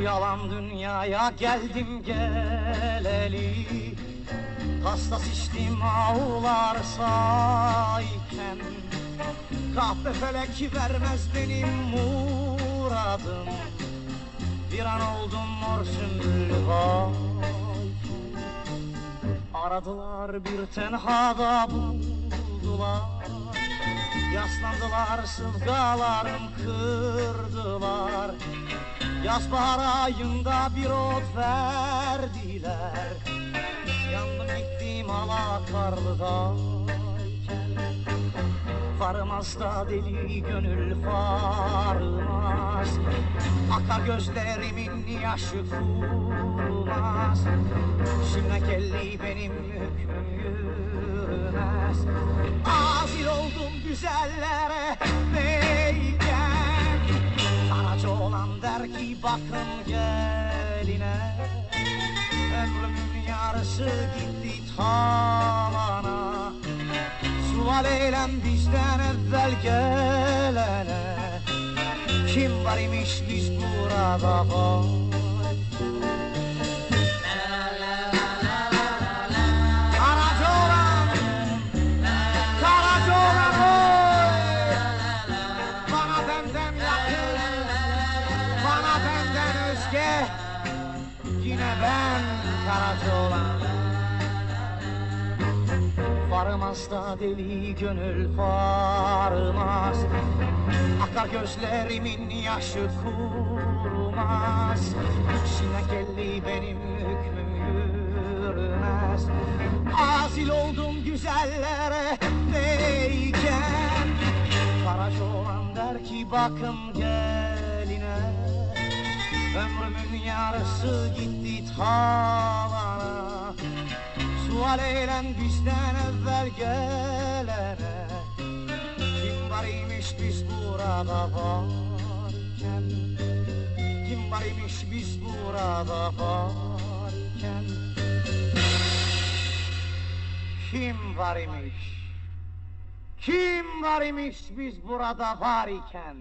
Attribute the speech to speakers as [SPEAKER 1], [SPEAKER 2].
[SPEAKER 1] Şu yalan dünyaya geldim geleli. Hasta içtim ağlar sayken Kahpe felek vermez benim muradım. Bir an oldum mor sümbül Aradılar bir tenhada buldular. Yaslandılar sıvgalarım kırdılar Yaz bahar ayında bir ot verdiler. Yandım gittim alakarlıdayken Varmaz da deli gönül varmaz. Akar gözlerimin yaşı kurmaz. Şimdi kelli benim hükmüm yürümez Azil oldum güzellere der ki bakın geline Ömrümün yarısı gitti tavana. Sual eylem bizden evvel gelene Kim var imiş biz burada var ben Karaca olan Varmaz da deli gönül varmaz Akar gözlerimin yaşı kurmaz. Şinekelli benim hükmüm yürümez. Azil oldum güzellere neyken Karaca olan der ki bakın geline Ömrümün yarısı gitti tavana Sual eylem bizden evvel gelene Kim var imiş biz burada varken Kim var imiş biz burada varken Kim var imiş Kim var imiş biz burada var iken